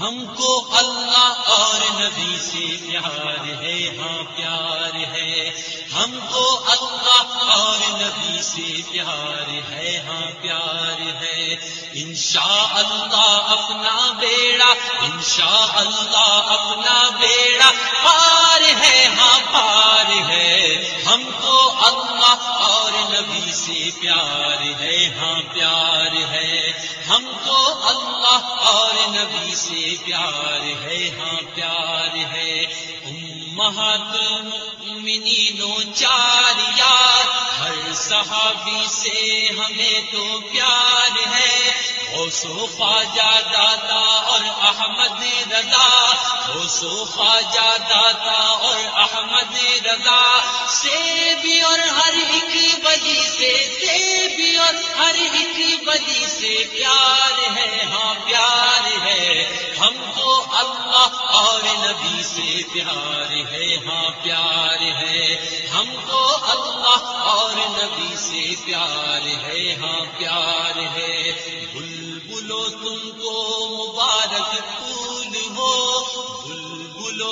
ہم کو اللہ اور نبی سے پیار ہے ہاں پیار ہے۔ ہم کو اللہ اور نبی سے پیار ہے ہاں پیار ہے۔ انشاء اللہ اپنا بیڑا انشاء اللہ اپنا بیڑا پار ہے ہاں پار ہے۔ ہم کو اللہ اور نبی سے پیار ہے ہاں پیار ہم کو اللہ اور نبی سے پیار ہے ہاں پیار ہے۔ امہات المؤمنینوں چار یار۔ ہر صحابی سے ہمیں تو پیار ہے۔ سو خواجہ دادا اور احمد رضا۔ سو خواجہ دادا اور احمد رضا۔ سے بھی اور ہر ایک بجی سے سے ہر ایک بجی سے پیار ہے ہاں پیار ہے۔ ہم کو اللہ اور نبی سے پیار ہے ہاں پیار ہے۔ ہم کو اللہ اور نبی سے پیار ہے ہاں پیار ہے۔ بلبلو تم کو مبارک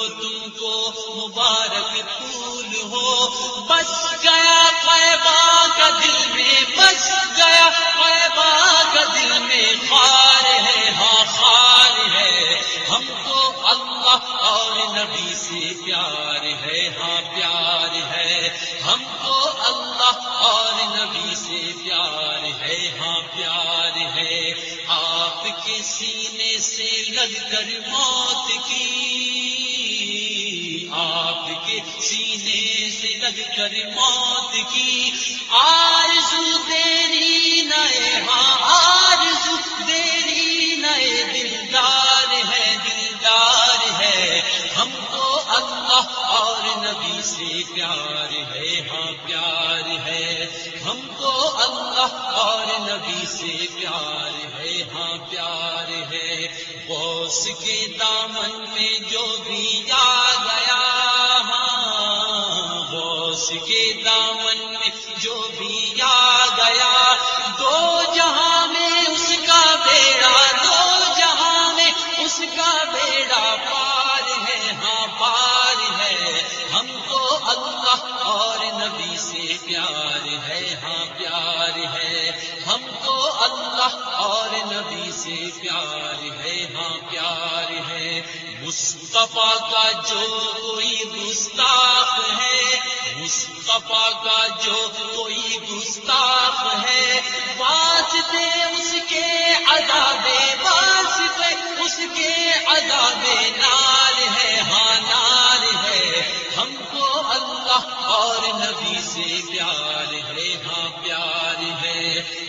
تم کو مبارک پھول ہو۔ بس گیا پیبا کا دل میں، بس گیا پیبا کا دل میں۔ خار ہے ہاں خار ہے۔ ہم کو اللہ اور نبی سے پیار ہے ہاں پیار ہے۔ ہم کو اللہ اور نبی سے پیار ہے ہاں پیار ہے۔ آپ کے سینے سے لگ کر موت کی سینے سے لگ کر موت کی آرزو دیری نئے ہاں آرزو دیری نئے دلدار ہے دلدار ہے۔ ہم کو اللہ اور نبی سے پیار ہے ہاں پیار ہے۔ ہم کو اللہ اور نبی سے پیار ہے ہاں پیار ہے۔ بوس کے دامن میں سے پیار ہے ہاں پیار ہے۔ مصطفیٰ کا جو کوئی گستاخ ہے، مصطفیٰ کا جو کوئی گستاخ ہے، واسطے اس کے عذاب واسطے اس کے عذاب نار ہے ہاں نار ہے۔ ہم کو اللہ اور نبی سے پیار ہے ہاں پیار ہے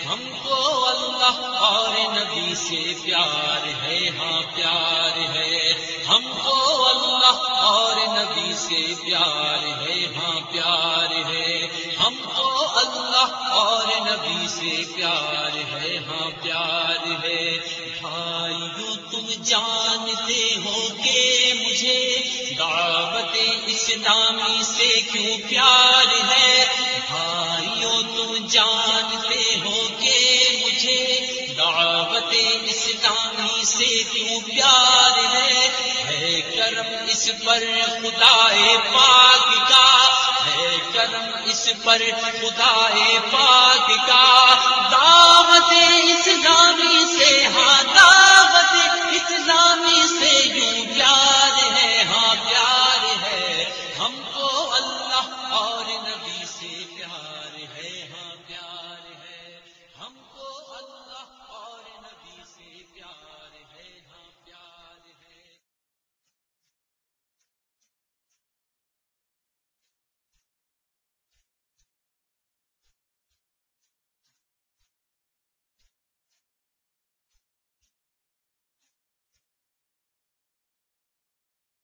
ہم کو اللہ اور نبی سے پیار ہے ہاں پیار ہے۔ ہم کو اللہ اور نبی سے پیار ہے ہاں پیار ہے۔ ہم کو اللہ اور نبی سے پیار ہے ہاں پیار ہے۔ بھائی تم جانتے ہو کہ مجھے دعوت اسلامی سے کیوں پیار ہے؟ دعوت اسلامی سے تو پیار ہے؟ ہے کرم اس پر خدا پاک کا۔ ہے کرم اس پر خدا پاک کا۔ دعوت